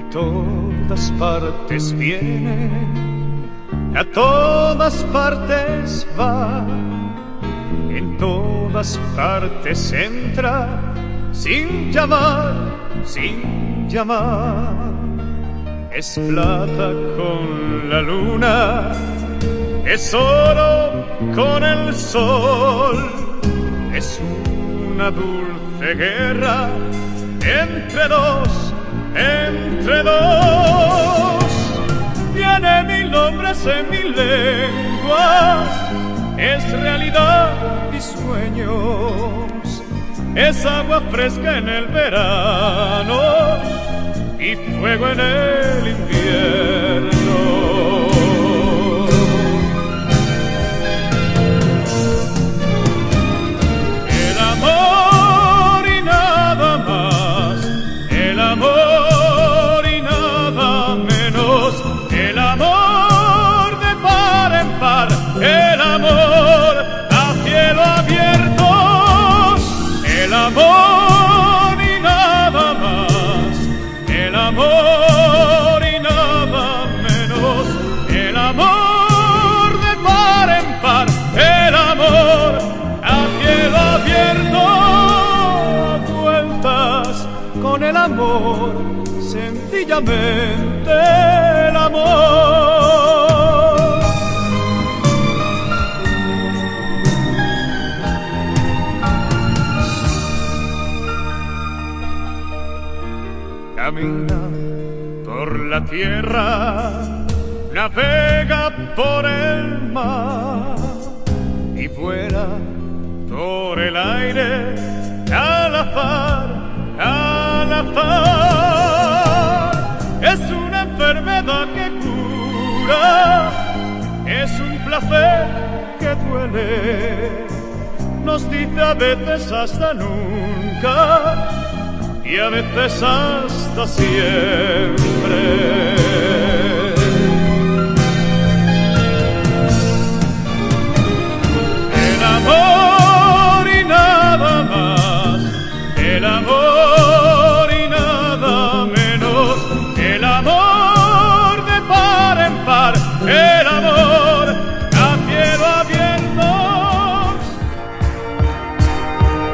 todas partes viene, a todas partes va, en todas partes entra, sin llamar, sin llamar. Es plata con la luna, es oro con el sol, es una dulce guerra entre dos entre dos. Tiene mil nombres en mi lengua, es realidad y sueños, es agua fresca en el verano y fuego en el invierno. Amor, sencillamente el amor. Camina por la tierra, navega por el mar y vuela por el aire al azar, al Es una enfermedad que cura, es un placer que duele. Nos dice a veces hasta nunca y a veces hasta siempre.